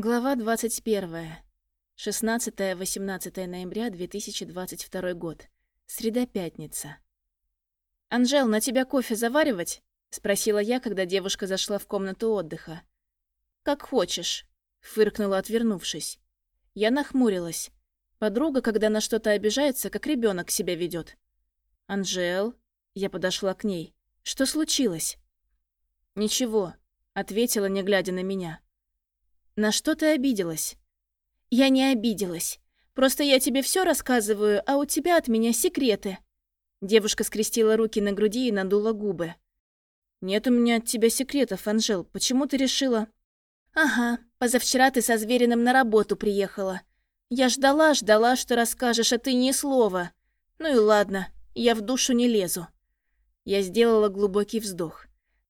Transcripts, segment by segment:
Глава 21. 16-18 ноября 2022 год. Среда-пятница. «Анжел, на тебя кофе заваривать?» — спросила я, когда девушка зашла в комнату отдыха. «Как хочешь», — фыркнула, отвернувшись. Я нахмурилась. Подруга, когда на что-то обижается, как ребенок себя ведет. «Анжел?» — я подошла к ней. «Что случилось?» «Ничего», — ответила, не глядя на меня. «На что ты обиделась?» «Я не обиделась. Просто я тебе все рассказываю, а у тебя от меня секреты». Девушка скрестила руки на груди и надула губы. «Нет у меня от тебя секретов, Анжел. Почему ты решила...» «Ага, позавчера ты со Звериным на работу приехала. Я ждала, ждала, что расскажешь, а ты ни слова. Ну и ладно, я в душу не лезу». Я сделала глубокий вздох.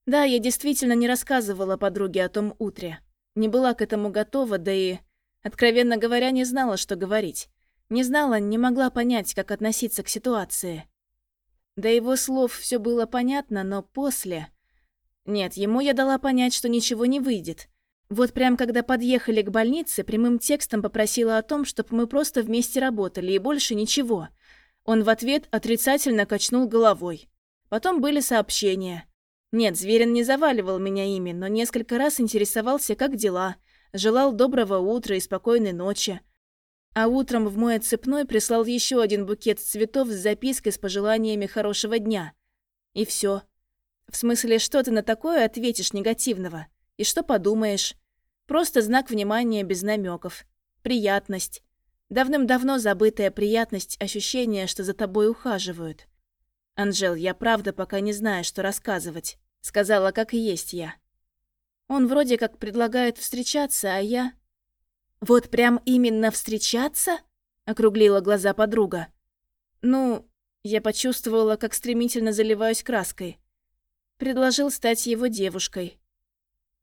Да, я действительно не рассказывала подруге о том утре. Не была к этому готова, да и, откровенно говоря, не знала, что говорить. Не знала, не могла понять, как относиться к ситуации. До его слов все было понятно, но после... Нет, ему я дала понять, что ничего не выйдет. Вот прям когда подъехали к больнице, прямым текстом попросила о том, чтобы мы просто вместе работали, и больше ничего. Он в ответ отрицательно качнул головой. Потом были сообщения. Нет, Зверин не заваливал меня ими, но несколько раз интересовался, как дела, желал доброго утра и спокойной ночи. А утром в мой отцепной прислал еще один букет цветов с запиской с пожеланиями хорошего дня. И все. В смысле, что ты на такое ответишь негативного? И что подумаешь? Просто знак внимания без намеков. Приятность. Давным-давно забытая приятность ощущения, что за тобой ухаживают. «Анжел, я правда пока не знаю, что рассказывать», — сказала, как и есть я. Он вроде как предлагает встречаться, а я... «Вот прям именно встречаться?» — округлила глаза подруга. «Ну...» — я почувствовала, как стремительно заливаюсь краской. Предложил стать его девушкой.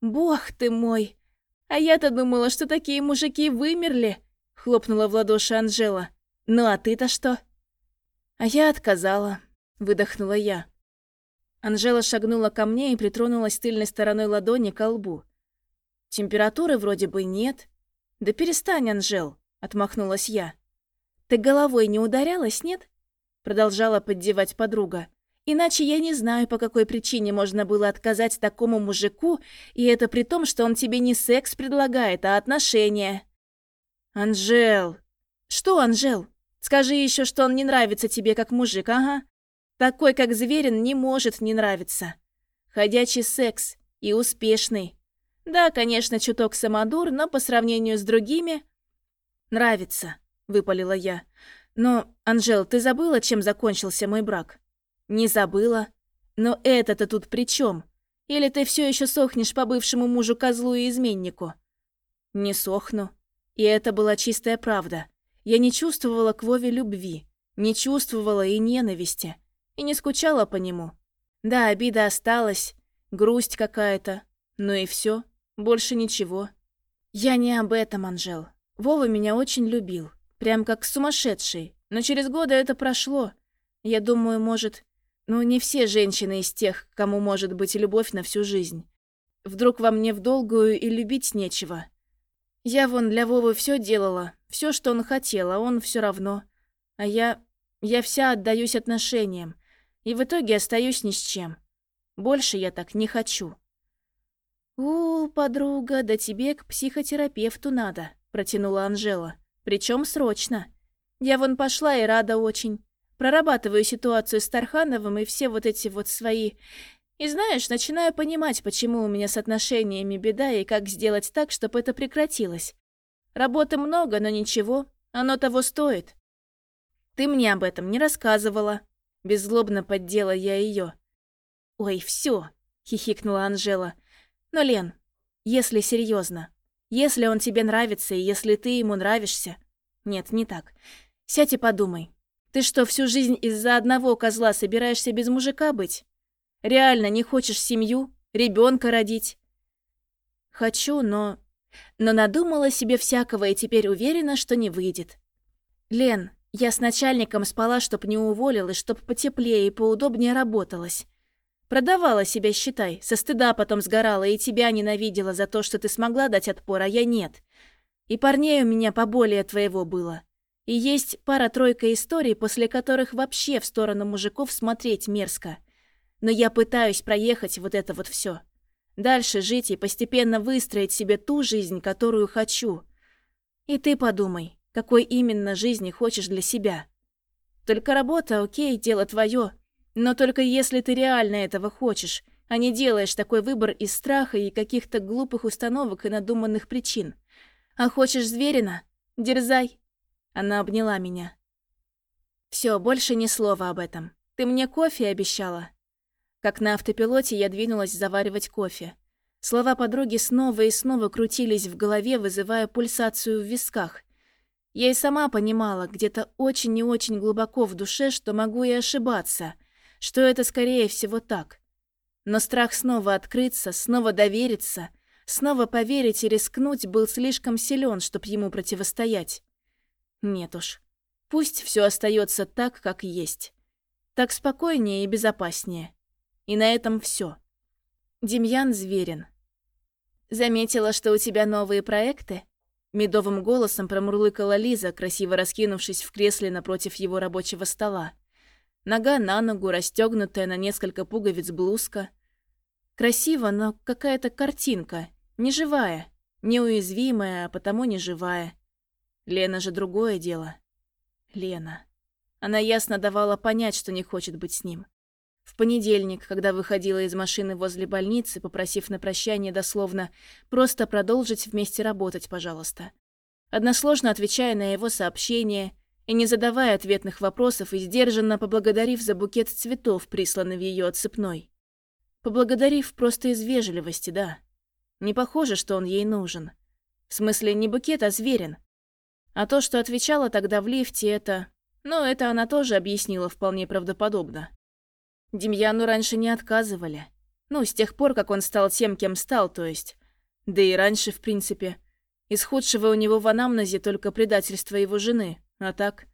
«Бог ты мой! А я-то думала, что такие мужики вымерли!» — хлопнула в ладоши Анжела. «Ну а ты-то что?» А я отказала. Выдохнула я. Анжела шагнула ко мне и притронулась тыльной стороной ладони к лбу. «Температуры вроде бы нет». «Да перестань, Анжел», — отмахнулась я. «Ты головой не ударялась, нет?» Продолжала поддевать подруга. «Иначе я не знаю, по какой причине можно было отказать такому мужику, и это при том, что он тебе не секс предлагает, а отношения». «Анжел!» «Что, Анжел? Скажи еще, что он не нравится тебе как мужик, ага. Такой, как Зверин, не может не нравиться. Ходячий секс и успешный. Да, конечно, чуток самодур, но по сравнению с другими... «Нравится», — выпалила я. «Но, Анжел, ты забыла, чем закончился мой брак?» «Не забыла. Но это-то тут при чем? Или ты все еще сохнешь по бывшему мужу-козлу и изменнику?» «Не сохну. И это была чистая правда. Я не чувствовала к Вове любви, не чувствовала и ненависти и не скучала по нему. Да, обида осталась, грусть какая-то, но и все, больше ничего. Я не об этом, Анжел. Вова меня очень любил, прям как сумасшедший, но через годы это прошло. Я думаю, может... Ну, не все женщины из тех, кому может быть любовь на всю жизнь. Вдруг во мне в долгую и любить нечего. Я вон для Вовы все делала, все, что он хотел, а он все равно. А я... я вся отдаюсь отношениям. И в итоге остаюсь ни с чем. Больше я так не хочу. «У, подруга, да тебе к психотерапевту надо», — протянула Анжела. «Причем срочно. Я вон пошла и рада очень. Прорабатываю ситуацию с Тархановым и все вот эти вот свои... И знаешь, начинаю понимать, почему у меня с отношениями беда и как сделать так, чтобы это прекратилось. Работы много, но ничего, оно того стоит. Ты мне об этом не рассказывала, Беззлобно поддела я ее. «Ой, все, хихикнула Анжела. «Но, Лен, если серьезно, если он тебе нравится и если ты ему нравишься...» «Нет, не так. Сядь и подумай. Ты что, всю жизнь из-за одного козла собираешься без мужика быть? Реально не хочешь семью, ребенка родить?» «Хочу, но...» Но надумала себе всякого и теперь уверена, что не выйдет. «Лен, я с начальником спала, чтоб не уволил и чтоб потеплее и поудобнее работалось. Продавала себя, считай, со стыда потом сгорала и тебя ненавидела за то, что ты смогла дать отпор, а я нет. И парней у меня поболее твоего было. И есть пара-тройка историй, после которых вообще в сторону мужиков смотреть мерзко. Но я пытаюсь проехать вот это вот все. Дальше жить и постепенно выстроить себе ту жизнь, которую хочу. И ты подумай, какой именно жизни хочешь для себя. Только работа, окей, дело твое, но только если ты реально этого хочешь, а не делаешь такой выбор из страха и каких-то глупых установок и надуманных причин. А хочешь зверина? Дерзай. Она обняла меня. Все, больше ни слова об этом. Ты мне кофе обещала. Как на автопилоте я двинулась заваривать кофе. Слова подруги снова и снова крутились в голове, вызывая пульсацию в висках. Я и сама понимала, где-то очень и очень глубоко в душе, что могу и ошибаться — что это скорее всего так. Но страх снова открыться, снова довериться, снова поверить и рискнуть был слишком силен, чтобы ему противостоять. Нет уж. Пусть все остается так, как есть. Так спокойнее и безопаснее. И на этом все. Демьян Зверин. «Заметила, что у тебя новые проекты?» Медовым голосом промурлыкала Лиза, красиво раскинувшись в кресле напротив его рабочего стола. Нога на ногу, расстегнутая на несколько пуговиц блузка. Красиво, но какая-то картинка. Неживая. Неуязвимая, а потому неживая. Лена же другое дело. Лена. Она ясно давала понять, что не хочет быть с ним. В понедельник, когда выходила из машины возле больницы, попросив на прощание дословно «просто продолжить вместе работать, пожалуйста». Односложно отвечая на его сообщение – и не задавая ответных вопросов и сдержанно поблагодарив за букет цветов, присланный в ее отсыпной. Поблагодарив просто из вежливости, да. Не похоже, что он ей нужен. В смысле, не букет, а зверин. А то, что отвечала тогда в лифте, это... Ну, это она тоже объяснила вполне правдоподобно. Демьяну раньше не отказывали. Ну, с тех пор, как он стал тем, кем стал, то есть. Да и раньше, в принципе. Из худшего у него в анамнезе только предательство его жены. А так?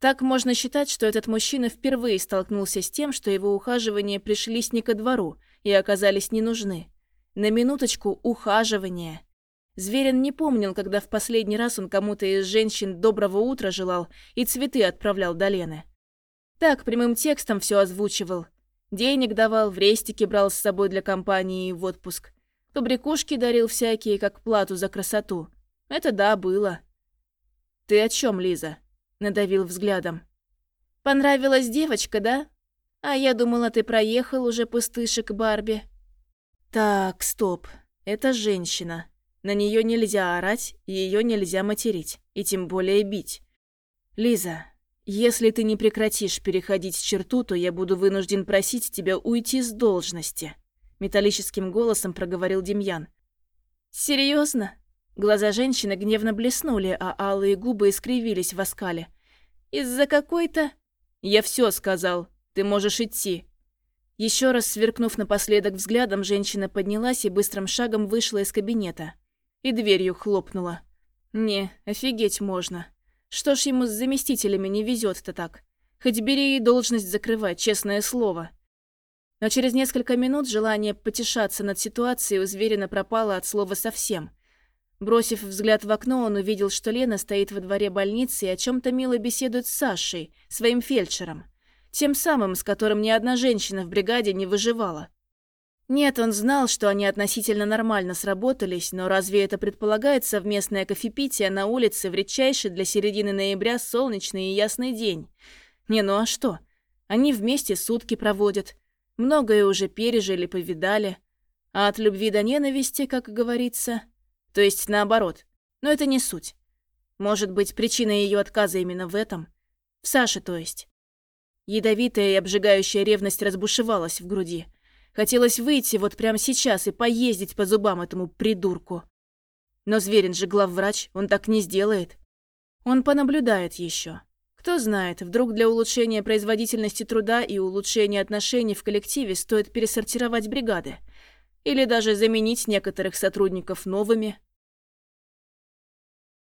Так можно считать, что этот мужчина впервые столкнулся с тем, что его ухаживания пришлись не ко двору и оказались не нужны. На минуточку ухаживания. Зверин не помнил, когда в последний раз он кому-то из женщин доброго утра желал и цветы отправлял до Лены. Так, прямым текстом все озвучивал. Денег давал, в рейстике брал с собой для компании в отпуск. Побрякушки дарил всякие, как плату за красоту. Это да, было. «Ты о чем, Лиза?» – надавил взглядом. «Понравилась девочка, да? А я думала, ты проехал уже пустышек Барби». «Так, стоп. Это женщина. На нее нельзя орать, ее нельзя материть, и тем более бить. Лиза, если ты не прекратишь переходить черту, то я буду вынужден просить тебя уйти с должности», – металлическим голосом проговорил Демьян. «Серьезно?» Глаза женщины гневно блеснули, а алые губы искривились в оскале. «Из-за какой-то...» «Я все сказал. Ты можешь идти». Еще раз сверкнув напоследок взглядом, женщина поднялась и быстрым шагом вышла из кабинета. И дверью хлопнула. «Не, офигеть можно. Что ж ему с заместителями не везет-то так? Хоть бери и должность закрывать, честное слово». Но через несколько минут желание потешаться над ситуацией у Зверина пропало от слова совсем. Бросив взгляд в окно, он увидел, что Лена стоит во дворе больницы и о чем-то мило беседует с Сашей, своим фельдшером. Тем самым, с которым ни одна женщина в бригаде не выживала. Нет, он знал, что они относительно нормально сработались, но разве это предполагает совместное кофепитие на улице в редчайший для середины ноября солнечный и ясный день? Не, ну а что? Они вместе сутки проводят. Многое уже пережили, повидали. А от любви до ненависти, как говорится, то есть наоборот. Но это не суть. Может быть, причина ее отказа именно в этом? В Саше, то есть. Ядовитая и обжигающая ревность разбушевалась в груди. Хотелось выйти вот прямо сейчас и поездить по зубам этому придурку. Но Зверин же главврач, он так не сделает. Он понаблюдает еще. Кто знает, вдруг для улучшения производительности труда и улучшения отношений в коллективе стоит пересортировать бригады. Или даже заменить некоторых сотрудников новыми.